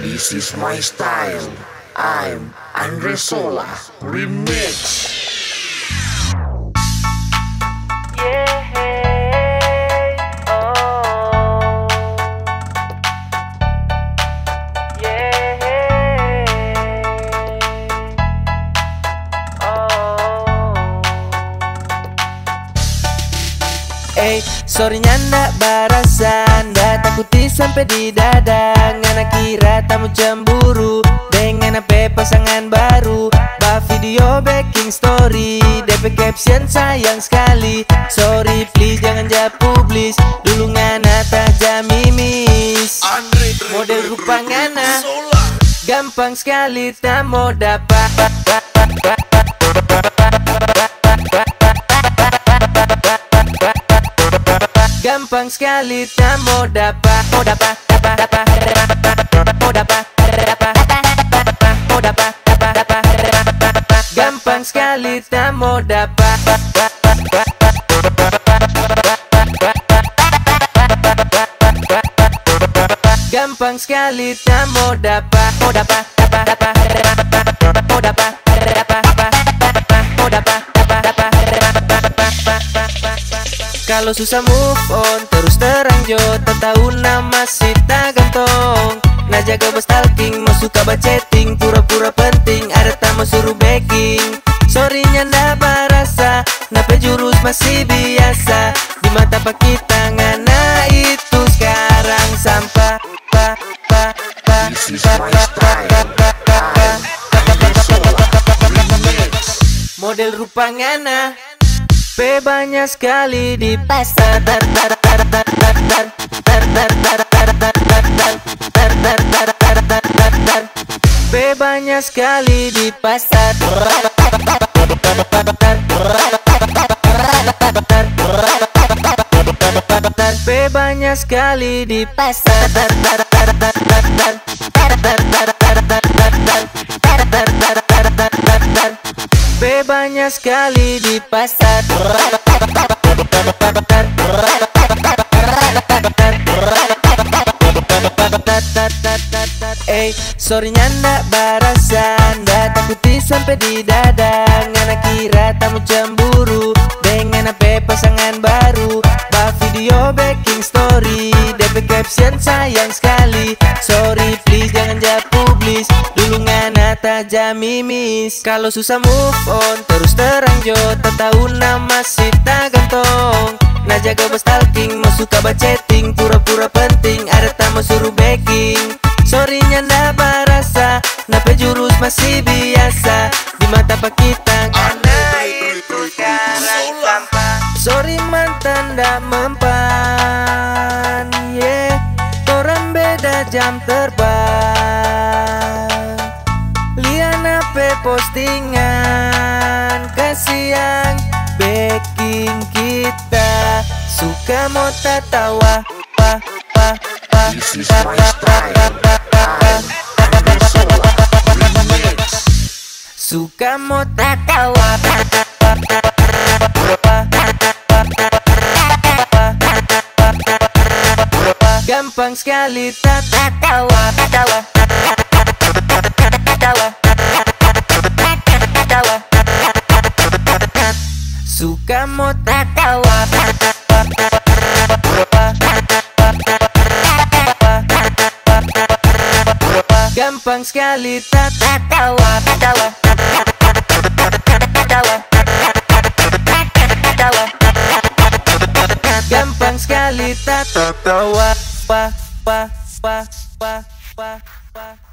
This is my style. I'm Andre Sola. Remix. Eh, sorry nyanda barasan Nda takuti sampai di dada. Ngana kira tamu cemburu. Dengan apa pasangan baru. Bah video backing story. DP caption sayang sekali. Sorry please jangan ja publis. Dulu ngana tak mimis Andre Model rupa ngana. Gampang sekali tak mau dapat Gampang sekali tak mau dapat Mau dapat dapat dapat Mau dapat dapat Mau dapat dapat dapat Gampang sekali tak mau dapat Gampang sekali tak mau dapat Mau dapat dapat dapat Mau dapat dapat Kalau susah move on terus terang jo Tak tahu nama si tak gantong Nah jaga stalking mau suka chatting Pura-pura penting ada tamu suruh backing Sorry nyanda barasa Napa jurus masih biasa Di mata pak kita ngana itu sekarang sampah pa, pa, pa, pa, pa, pa, pa, pa, pa. Remix. Model rupa ngana P banyak sekali di pasar. Dar dar dar dar dar dar dar dar dar dar dar dar dar dar dar dar dar dar dar P banyak sekali di pasar. P banyak sekali di pasar. dar dar dar dar dar dar dar dar dar dar dar dar dar dar dar dar dar dar dar dar P banyak sekali di pasar. Eh, sorry nyanda barasan Nda takuti sampai di dada. Ngana kira tamu cemburu. Dengan apa pasangan baru. Bah video backing story. DP caption sayang sekali. Sorry please jangan ja publis Ja mimis Kalau susah move on terus terang jo Tak tahu nama si gantong Nah jaga stalking mau suka Pura-pura penting ada tamu suruh backing. Sorry nyanda barasa Napa jurus masih biasa. Di mata pak kita ngana itu sekarang sampah Sorry mantan dah mempan Yeah. Orang beda jam terbang postingan Kasihan backing kita Suka mau tawa pa pa pa pa pa pa pa pa pa. Remix. Suka mau tawa pa pa pa pa pa Gampang sekali tak tawa tawa tawa Suka mau tawa Gampang sekali tak tawa tawa tawa Gampang sekali tak tawa pa pa pa pa pa pa